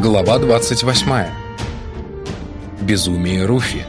Глава 28. Безумие Руфи.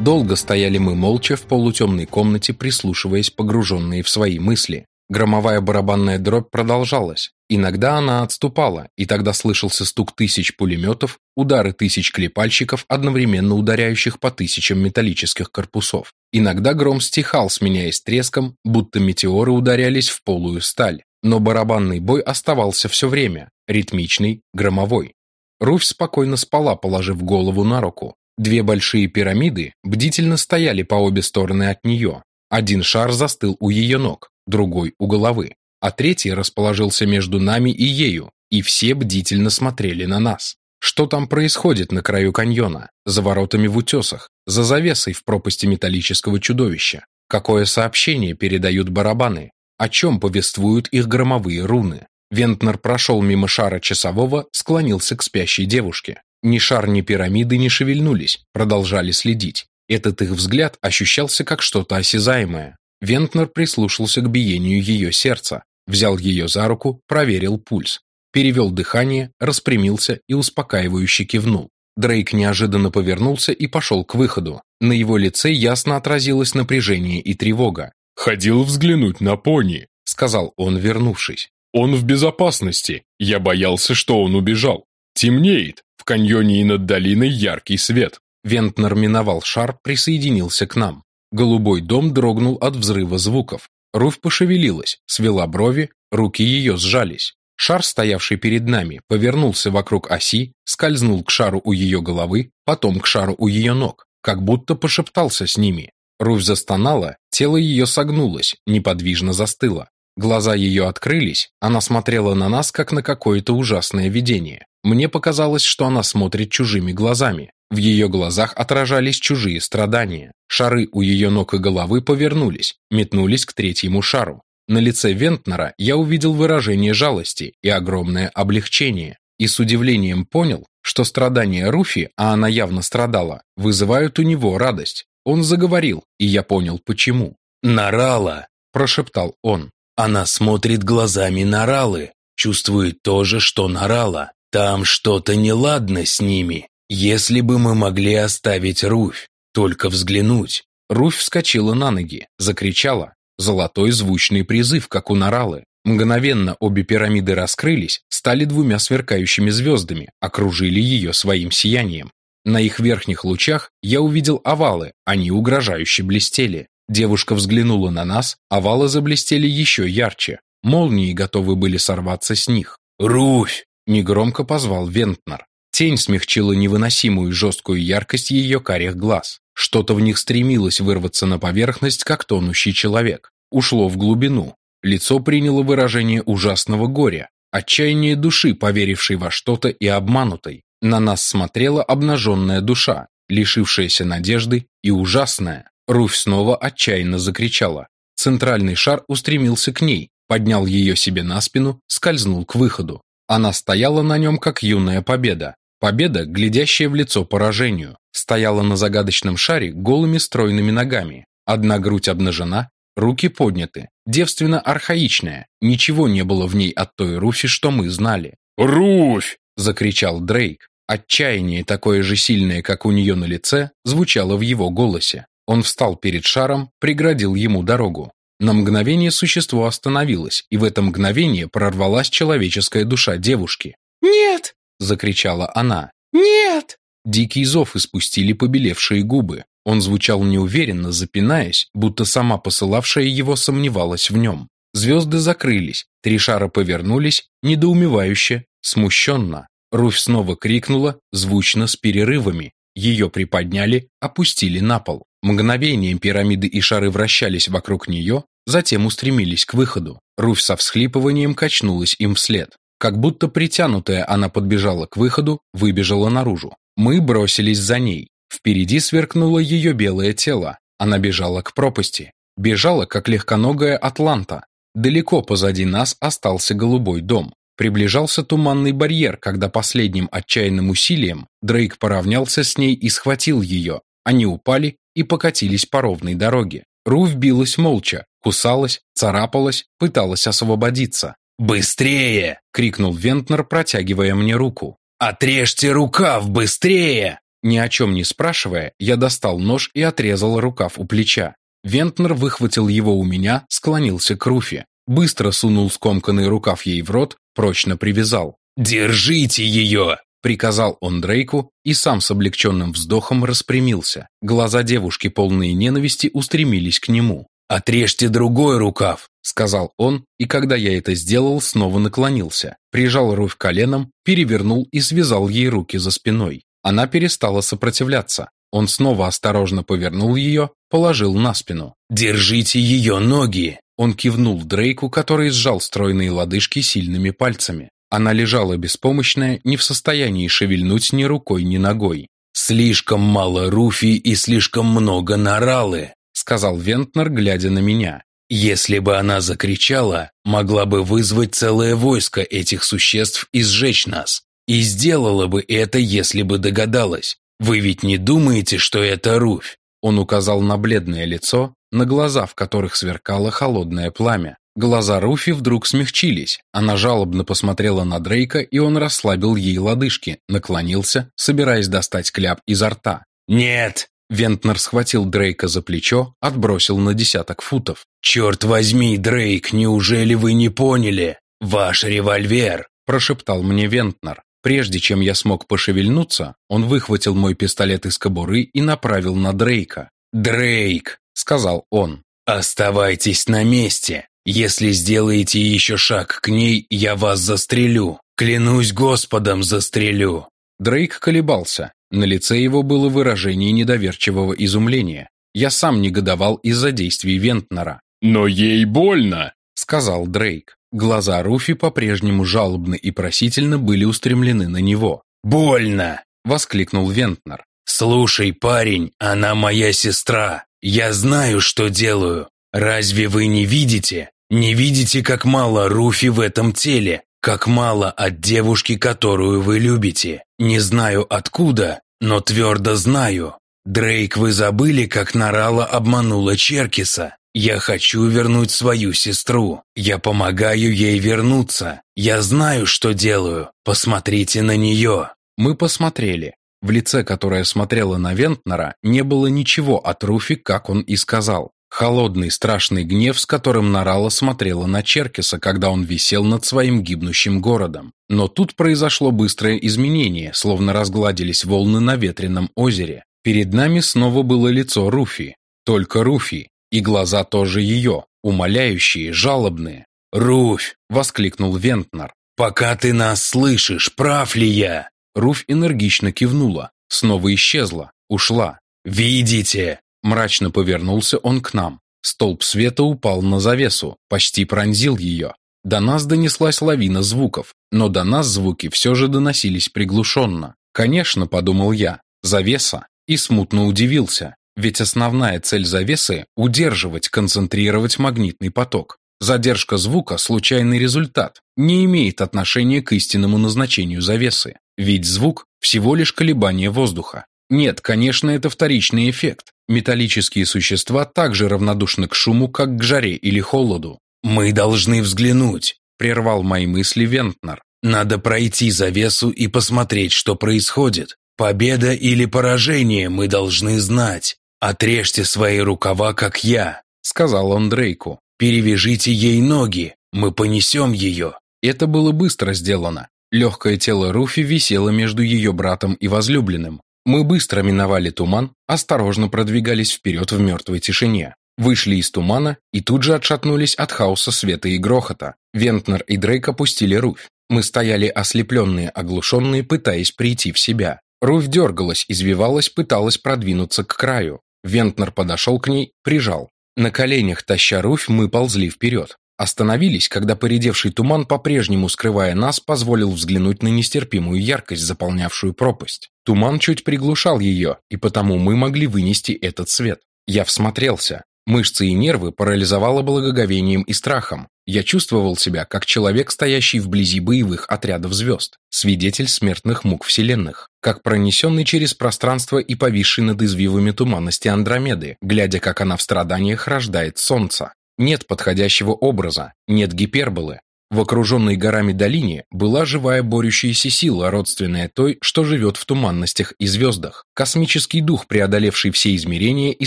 Долго стояли мы молча в полутемной комнате, прислушиваясь, погруженные в свои мысли. Громовая барабанная дробь продолжалась. Иногда она отступала, и тогда слышался стук тысяч пулеметов, удары тысяч клепальщиков, одновременно ударяющих по тысячам металлических корпусов. Иногда гром стихал, сменяясь треском, будто метеоры ударялись в полую сталь. Но барабанный бой оставался все время, ритмичный, громовой. Руфь спокойно спала, положив голову на руку. Две большие пирамиды бдительно стояли по обе стороны от нее. Один шар застыл у ее ног, другой у головы, а третий расположился между нами и ею, и все бдительно смотрели на нас. Что там происходит на краю каньона, за воротами в утесах, за завесой в пропасти металлического чудовища? Какое сообщение передают барабаны? О чем повествуют их громовые руны. Вентнер прошел мимо шара часового, склонился к спящей девушке. Ни шар, ни пирамиды не шевельнулись, продолжали следить. Этот их взгляд ощущался как что-то осязаемое. Вентнер прислушался к биению ее сердца, взял ее за руку, проверил пульс, перевел дыхание, распрямился и успокаивающе кивнул. Дрейк неожиданно повернулся и пошел к выходу. На его лице ясно отразилось напряжение и тревога. «Ходил взглянуть на пони», — сказал он, вернувшись. «Он в безопасности. Я боялся, что он убежал. Темнеет. В каньоне и над долиной яркий свет». Вентнер миновал шар, присоединился к нам. Голубой дом дрогнул от взрыва звуков. Руфь пошевелилась, свела брови, руки ее сжались. Шар, стоявший перед нами, повернулся вокруг оси, скользнул к шару у ее головы, потом к шару у ее ног, как будто пошептался с ними. Руфь застонала, тело ее согнулось, неподвижно застыло. Глаза ее открылись, она смотрела на нас, как на какое-то ужасное видение. Мне показалось, что она смотрит чужими глазами. В ее глазах отражались чужие страдания. Шары у ее ног и головы повернулись, метнулись к третьему шару. На лице Вентнера я увидел выражение жалости и огромное облегчение. И с удивлением понял, что страдания Руфи, а она явно страдала, вызывают у него радость. Он заговорил, и я понял, почему. «Нарала!» – прошептал он. «Она смотрит глазами Наралы, чувствует то же, что Нарала. Там что-то неладно с ними. Если бы мы могли оставить Руфь, только взглянуть». Руфь вскочила на ноги, закричала. Золотой звучный призыв, как у Наралы. Мгновенно обе пирамиды раскрылись, стали двумя сверкающими звездами, окружили ее своим сиянием. На их верхних лучах я увидел овалы, они угрожающе блестели. Девушка взглянула на нас, овалы заблестели еще ярче. Молнии готовы были сорваться с них. «Руфь!» – негромко позвал Вентнер. Тень смягчила невыносимую жесткую яркость ее карих глаз. Что-то в них стремилось вырваться на поверхность, как тонущий человек. Ушло в глубину. Лицо приняло выражение ужасного горя, отчаяние души, поверившей во что-то и обманутой. На нас смотрела обнаженная душа, лишившаяся надежды и ужасная. Руфь снова отчаянно закричала. Центральный шар устремился к ней, поднял ее себе на спину, скользнул к выходу. Она стояла на нем, как юная победа. Победа, глядящая в лицо поражению. Стояла на загадочном шаре голыми стройными ногами. Одна грудь обнажена, руки подняты. Девственно архаичная. Ничего не было в ней от той Руфи, что мы знали. «Руфь!» – закричал Дрейк. Отчаяние, такое же сильное, как у нее на лице, звучало в его голосе. Он встал перед шаром, преградил ему дорогу. На мгновение существо остановилось, и в это мгновение прорвалась человеческая душа девушки. «Нет!» – закричала она. «Нет!» Дикий зов испустили побелевшие губы. Он звучал неуверенно, запинаясь, будто сама посылавшая его сомневалась в нем. Звезды закрылись, три шара повернулись, недоумевающе, смущенно. Руфь снова крикнула, звучно с перерывами. Ее приподняли, опустили на пол. Мгновением пирамиды и шары вращались вокруг нее, затем устремились к выходу. Руфь со всхлипыванием качнулась им вслед. Как будто притянутая, она подбежала к выходу, выбежала наружу. Мы бросились за ней. Впереди сверкнуло ее белое тело. Она бежала к пропасти. Бежала, как легконогая атланта. Далеко позади нас остался голубой дом. Приближался туманный барьер, когда последним отчаянным усилием Дрейк поравнялся с ней и схватил ее. Они упали и покатились по ровной дороге. Руф билась молча, кусалась, царапалась, пыталась освободиться. «Быстрее!» — крикнул Вентнер, протягивая мне руку. «Отрежьте рукав, быстрее!» Ни о чем не спрашивая, я достал нож и отрезал рукав у плеча. Вентнер выхватил его у меня, склонился к Руфе. Быстро сунул скомканный рукав ей в рот, прочно привязал. «Держите ее!» — приказал он Дрейку и сам с облегченным вздохом распрямился. Глаза девушки, полные ненависти, устремились к нему. «Отрежьте другой рукав», — сказал он, и когда я это сделал, снова наклонился, прижал Руфь коленом, перевернул и связал ей руки за спиной. Она перестала сопротивляться. Он снова осторожно повернул ее, положил на спину. «Держите ее ноги!» Он кивнул Дрейку, который сжал стройные лодыжки сильными пальцами. Она лежала беспомощная, не в состоянии шевельнуть ни рукой, ни ногой. «Слишком мало Руфи и слишком много Наралы», — сказал Вентнер, глядя на меня. «Если бы она закричала, могла бы вызвать целое войско этих существ и сжечь нас. И сделала бы это, если бы догадалась. Вы ведь не думаете, что это Руфь?» Он указал на бледное лицо, на глаза, в которых сверкало холодное пламя. Глаза Руфи вдруг смягчились. Она жалобно посмотрела на Дрейка, и он расслабил ей лодыжки, наклонился, собираясь достать кляп изо рта. «Нет!» Вентнер схватил Дрейка за плечо, отбросил на десяток футов. «Черт возьми, Дрейк, неужели вы не поняли? Ваш револьвер!» прошептал мне Вентнер. Прежде чем я смог пошевельнуться, он выхватил мой пистолет из кобуры и направил на Дрейка. «Дрейк!» — сказал он. «Оставайтесь на месте. Если сделаете еще шаг к ней, я вас застрелю. Клянусь Господом, застрелю!» Дрейк колебался. На лице его было выражение недоверчивого изумления. Я сам негодовал из-за действий Вентнера. «Но ей больно!» — сказал Дрейк. Глаза Руфи по-прежнему жалобно и просительно были устремлены на него. «Больно!» — воскликнул Вентнер. «Слушай, парень, она моя сестра. Я знаю, что делаю. Разве вы не видите? Не видите, как мало Руфи в этом теле? Как мало от девушки, которую вы любите? Не знаю откуда, но твердо знаю. Дрейк, вы забыли, как Нарала обманула Черкиса? Я хочу вернуть свою сестру. Я помогаю ей вернуться. Я знаю, что делаю. Посмотрите на нее». Мы посмотрели. В лице, которое смотрело на Вентнера, не было ничего от Руфи, как он и сказал. Холодный, страшный гнев, с которым Нарала смотрела на Черкиса, когда он висел над своим гибнущим городом. Но тут произошло быстрое изменение, словно разгладились волны на ветреном озере. Перед нами снова было лицо Руфи. Только Руфи. И глаза тоже ее, умоляющие, жалобные. «Руфь!» — воскликнул Вентнер. «Пока ты нас слышишь, прав ли я?» Руфь энергично кивнула, снова исчезла, ушла. «Видите?» — мрачно повернулся он к нам. Столб света упал на завесу, почти пронзил ее. До нас донеслась лавина звуков, но до нас звуки все же доносились приглушенно. «Конечно», — подумал я, — «завеса». И смутно удивился. Ведь основная цель завесы – удерживать, концентрировать магнитный поток. Задержка звука – случайный результат, не имеет отношения к истинному назначению завесы. Ведь звук – всего лишь колебание воздуха. Нет, конечно, это вторичный эффект. Металлические существа также равнодушны к шуму, как к жаре или холоду. «Мы должны взглянуть», – прервал мои мысли Вентнер. «Надо пройти завесу и посмотреть, что происходит. Победа или поражение мы должны знать. «Отрежьте свои рукава, как я», — сказал он Дрейку. «Перевяжите ей ноги, мы понесем ее». Это было быстро сделано. Легкое тело Руфи висело между ее братом и возлюбленным. Мы быстро миновали туман, осторожно продвигались вперед в мертвой тишине. Вышли из тумана и тут же отшатнулись от хаоса света и грохота. Вентнер и Дрейк опустили Руфь. Мы стояли ослепленные, оглушенные, пытаясь прийти в себя. Руфь дергалась, извивалась, пыталась продвинуться к краю. Вентнер подошел к ней, прижал. На коленях, таща Руфь, мы ползли вперед. Остановились, когда поредевший туман, по-прежнему скрывая нас, позволил взглянуть на нестерпимую яркость, заполнявшую пропасть. Туман чуть приглушал ее, и потому мы могли вынести этот свет. Я всмотрелся. Мышцы и нервы парализовало благоговением и страхом. Я чувствовал себя как человек, стоящий вблизи боевых отрядов звезд, свидетель смертных мук вселенных, как пронесенный через пространство и повисший над извивами туманности Андромеды, глядя, как она в страданиях рождает солнце. Нет подходящего образа, нет гиперболы. В окруженной горами долине была живая борющаяся сила, родственная той, что живет в туманностях и звездах. Космический дух, преодолевший все измерения и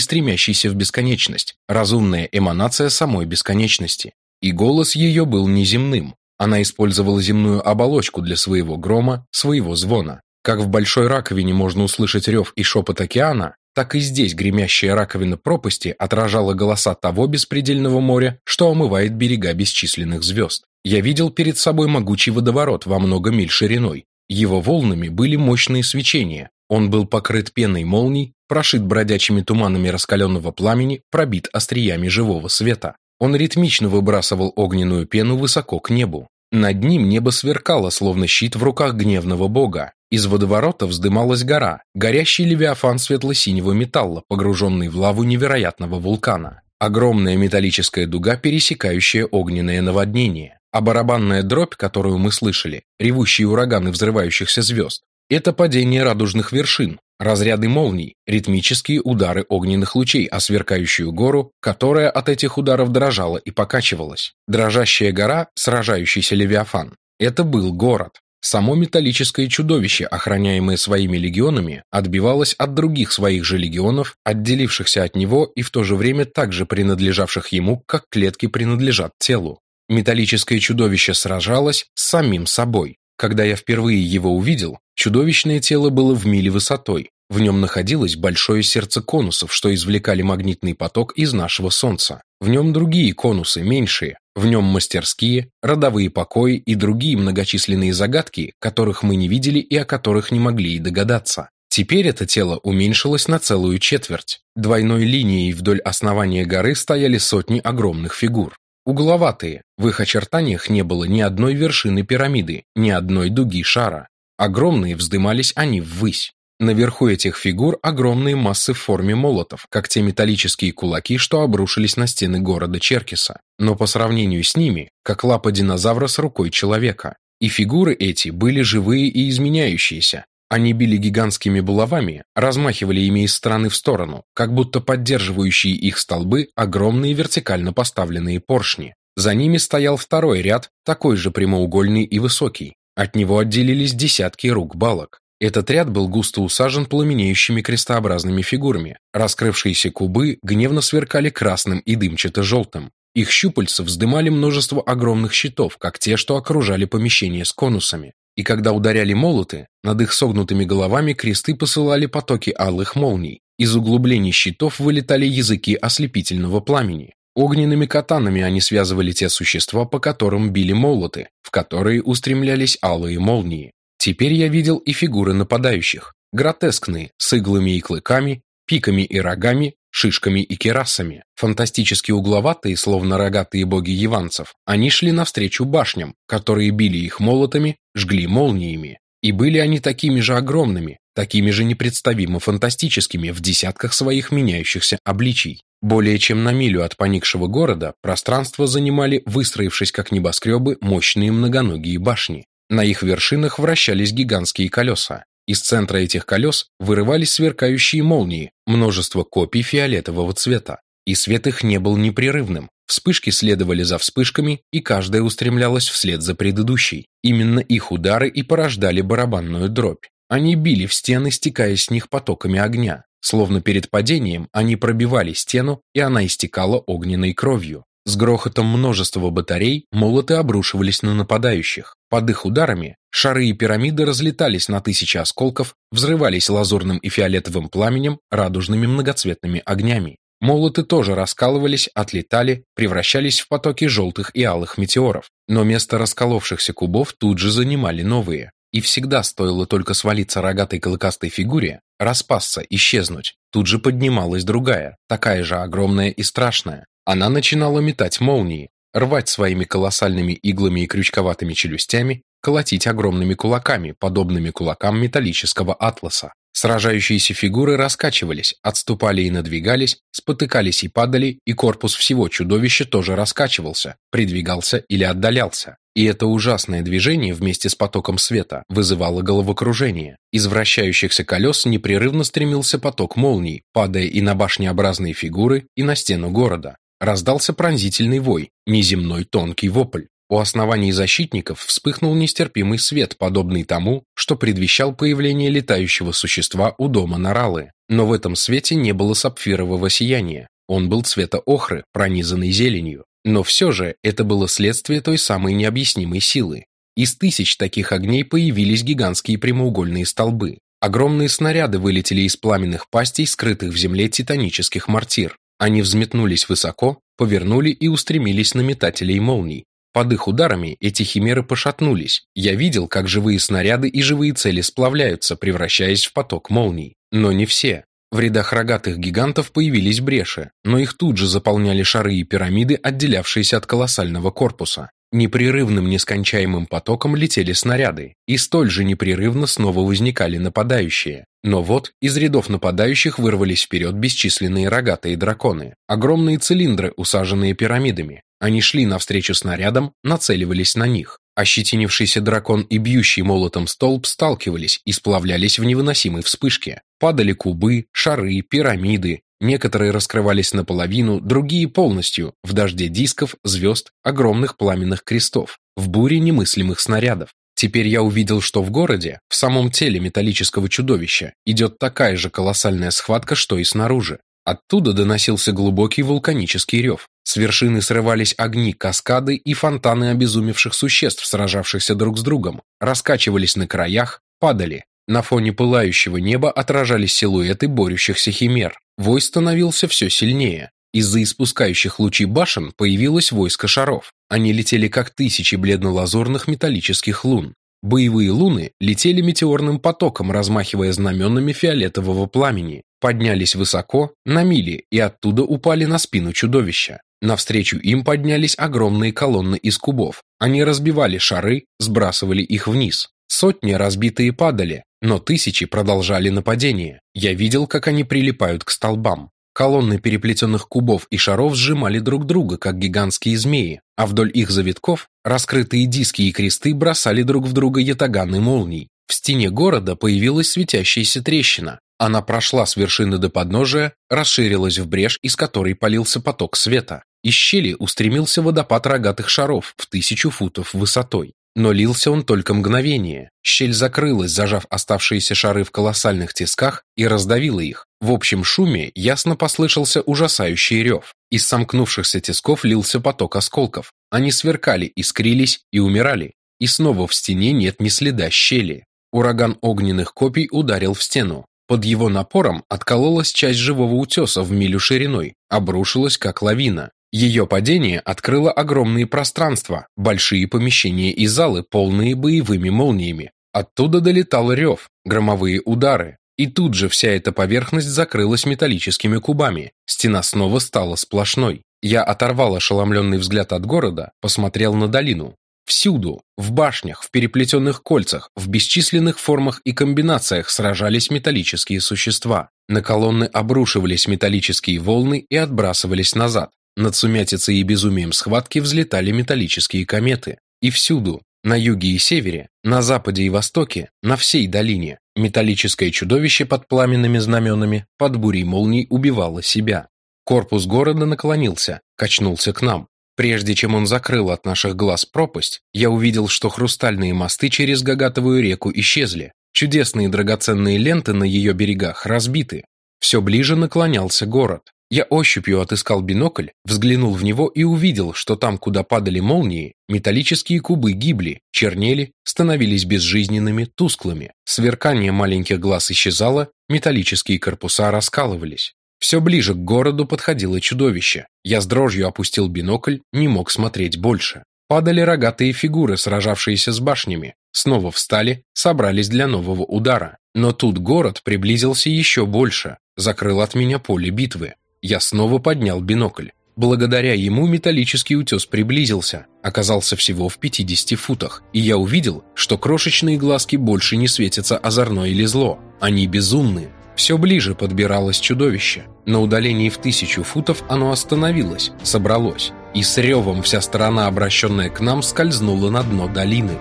стремящийся в бесконечность. Разумная эманация самой бесконечности. И голос ее был неземным. Она использовала земную оболочку для своего грома, своего звона. Как в большой раковине можно услышать рев и шепот океана, так и здесь гремящая раковина пропасти отражала голоса того беспредельного моря, что омывает берега бесчисленных звезд. Я видел перед собой могучий водоворот во много миль шириной. Его волнами были мощные свечения. Он был покрыт пеной молний, прошит бродячими туманами раскаленного пламени, пробит остриями живого света. Он ритмично выбрасывал огненную пену высоко к небу. Над ним небо сверкало, словно щит в руках гневного бога. Из водоворота вздымалась гора, горящий левиафан светло-синего металла, погруженный в лаву невероятного вулкана. Огромная металлическая дуга, пересекающая огненное наводнение. А барабанная дробь, которую мы слышали, ревущие ураганы взрывающихся звезд, это падение радужных вершин, разряды молний, ритмические удары огненных лучей о сверкающую гору, которая от этих ударов дрожала и покачивалась. Дрожащая гора, сражающийся Левиафан. Это был город. Само металлическое чудовище, охраняемое своими легионами, отбивалось от других своих же легионов, отделившихся от него и в то же время также принадлежавших ему, как клетки принадлежат телу. Металлическое чудовище сражалось с самим собой. Когда я впервые его увидел, чудовищное тело было в миле высотой. В нем находилось большое сердце конусов, что извлекали магнитный поток из нашего Солнца. В нем другие конусы, меньшие. В нем мастерские, родовые покои и другие многочисленные загадки, которых мы не видели и о которых не могли и догадаться. Теперь это тело уменьшилось на целую четверть. Двойной линией вдоль основания горы стояли сотни огромных фигур. Угловатые, в их очертаниях не было ни одной вершины пирамиды, ни одной дуги шара. Огромные вздымались они ввысь. Наверху этих фигур огромные массы в форме молотов, как те металлические кулаки, что обрушились на стены города Черкиса. Но по сравнению с ними, как лапа динозавра с рукой человека. И фигуры эти были живые и изменяющиеся, они били гигантскими булавами, размахивали ими из стороны в сторону, как будто поддерживающие их столбы огромные вертикально поставленные поршни. За ними стоял второй ряд, такой же прямоугольный и высокий. От него отделились десятки рук балок. Этот ряд был густо усажен пламенеющими крестообразными фигурами. Раскрывшиеся кубы гневно сверкали красным и дымчато-желтым. Их щупальца вздымали множество огромных щитов, как те, что окружали помещение с конусами. И когда ударяли молоты, над их согнутыми головами кресты посылали потоки алых молний. Из углублений щитов вылетали языки ослепительного пламени. Огненными катанами они связывали те существа, по которым били молоты, в которые устремлялись алые молнии. Теперь я видел и фигуры нападающих, гротескные, с иглами и клыками, пиками и рогами, шишками и керасами. Фантастически угловатые, словно рогатые боги яванцев, они шли навстречу башням, которые били их молотами, жгли молниями. И были они такими же огромными, такими же непредставимо фантастическими в десятках своих меняющихся обличий. Более чем на милю от поникшего города пространство занимали, выстроившись как небоскребы, мощные многоногие башни. На их вершинах вращались гигантские колеса. Из центра этих колес вырывались сверкающие молнии, множество копий фиолетового цвета. И свет их не был непрерывным. Вспышки следовали за вспышками, и каждая устремлялась вслед за предыдущей. Именно их удары и порождали барабанную дробь. Они били в стены, стекая с них потоками огня. Словно перед падением они пробивали стену, и она истекала огненной кровью. С грохотом множества батарей молоты обрушивались на нападающих. Под их ударами шары и пирамиды разлетались на тысячи осколков, взрывались лазурным и фиолетовым пламенем, радужными многоцветными огнями. Молоты тоже раскалывались, отлетали, превращались в потоки желтых и алых метеоров. Но место расколовшихся кубов тут же занимали новые. И всегда стоило только свалиться рогатой клыкастой фигуре, распасться, исчезнуть. Тут же поднималась другая, такая же огромная и страшная. Она начинала метать молнии, рвать своими колоссальными иглами и крючковатыми челюстями, колотить огромными кулаками, подобными кулакам металлического атласа. Сражающиеся фигуры раскачивались, отступали и надвигались, спотыкались и падали, и корпус всего чудовища тоже раскачивался, придвигался или отдалялся. И это ужасное движение вместе с потоком света вызывало головокружение. Из вращающихся колес непрерывно стремился поток молний, падая и на башнеобразные фигуры, и на стену города. Раздался пронзительный вой, неземной тонкий вопль. У оснований защитников вспыхнул нестерпимый свет, подобный тому, что предвещал появление летающего существа у дома Наралы. Но в этом свете не было сапфирового сияния. Он был цвета охры, пронизанный зеленью. Но все же это было следствие той самой необъяснимой силы. Из тысяч таких огней появились гигантские прямоугольные столбы. Огромные снаряды вылетели из пламенных пастей, скрытых в земле титанических мортир. Они взметнулись высоко, повернули и устремились на метателей молний. Под их ударами эти химеры пошатнулись. Я видел, как живые снаряды и живые цели сплавляются, превращаясь в поток молний. Но не все. В рядах рогатых гигантов появились бреши, но их тут же заполняли шары и пирамиды, отделявшиеся от колоссального корпуса. Непрерывным нескончаемым потоком летели снаряды, и столь же непрерывно снова возникали нападающие. Но вот из рядов нападающих вырвались вперед бесчисленные рогатые драконы, огромные цилиндры, усаженные пирамидами. Они шли навстречу снарядам, нацеливались на них. Ощетинившийся дракон и бьющий молотом столб сталкивались и сплавлялись в невыносимой вспышке. Падали кубы, шары, пирамиды, Некоторые раскрывались наполовину, другие полностью, в дожде дисков, звезд, огромных пламенных крестов, в буре немыслимых снарядов. Теперь я увидел, что в городе, в самом теле металлического чудовища, идет такая же колоссальная схватка, что и снаружи. Оттуда доносился глубокий вулканический рев. С вершины срывались огни, каскады и фонтаны обезумевших существ, сражавшихся друг с другом, раскачивались на краях, падали. На фоне пылающего неба отражались силуэты борющихся химер. Вой становился все сильнее. Из-за испускающих лучи башен появилось войско шаров. Они летели как тысячи бледно-лазурных металлических лун. Боевые луны летели метеорным потоком, размахивая знаменами фиолетового пламени, поднялись высоко, на мили, и оттуда упали на спину чудовища. Навстречу им поднялись огромные колонны из кубов. Они разбивали шары, сбрасывали их вниз. Сотни разбитые падали, но тысячи продолжали нападение. Я видел, как они прилипают к столбам. Колонны переплетенных кубов и шаров сжимали друг друга, как гигантские змеи, а вдоль их завитков раскрытые диски и кресты бросали друг в друга ятаганы молний. В стене города появилась светящаяся трещина. Она прошла с вершины до подножия, расширилась в брешь, из которой полился поток света. Из щели устремился водопад рогатых шаров в тысячу футов высотой. Но лился он только мгновение. Щель закрылась, зажав оставшиеся шары в колоссальных тисках, и раздавила их. В общем шуме ясно послышался ужасающий рев. Из сомкнувшихся тисков лился поток осколков. Они сверкали, искрились и умирали. И снова в стене нет ни следа щели. Ураган огненных копий ударил в стену. Под его напором откололась часть живого утеса в милю шириной, обрушилась как лавина. Ее падение открыло огромные пространства, большие помещения и залы, полные боевыми молниями. Оттуда долетал рев, громовые удары. И тут же вся эта поверхность закрылась металлическими кубами. Стена снова стала сплошной. Я оторвал ошеломленный взгляд от города, посмотрел на долину. Всюду, в башнях, в переплетенных кольцах, в бесчисленных формах и комбинациях сражались металлические существа. На колонны обрушивались металлические волны и отбрасывались назад. Над сумятицей и безумием схватки взлетали металлические кометы. И всюду, на юге и севере, на западе и востоке, на всей долине, металлическое чудовище под пламенными знаменами, под бурей молний убивало себя. Корпус города наклонился, качнулся к нам. Прежде чем он закрыл от наших глаз пропасть, я увидел, что хрустальные мосты через Гагатовую реку исчезли. Чудесные драгоценные ленты на ее берегах разбиты. Все ближе наклонялся город. Я ощупью отыскал бинокль, взглянул в него и увидел, что там, куда падали молнии, металлические кубы гибли, чернели, становились безжизненными, тусклыми. Сверкание маленьких глаз исчезало, металлические корпуса раскалывались. Все ближе к городу подходило чудовище. Я с дрожью опустил бинокль, не мог смотреть больше. Падали рогатые фигуры, сражавшиеся с башнями. Снова встали, собрались для нового удара. Но тут город приблизился еще больше, закрыл от меня поле битвы. Я снова поднял бинокль. Благодаря ему металлический утес приблизился, оказался всего в 50 футах, и я увидел, что крошечные глазки больше не светятся озорно или зло. Они безумны. Все ближе подбиралось чудовище. На удалении в тысячу футов оно остановилось, собралось, и с ревом вся сторона, обращенная к нам, скользнула на дно долины.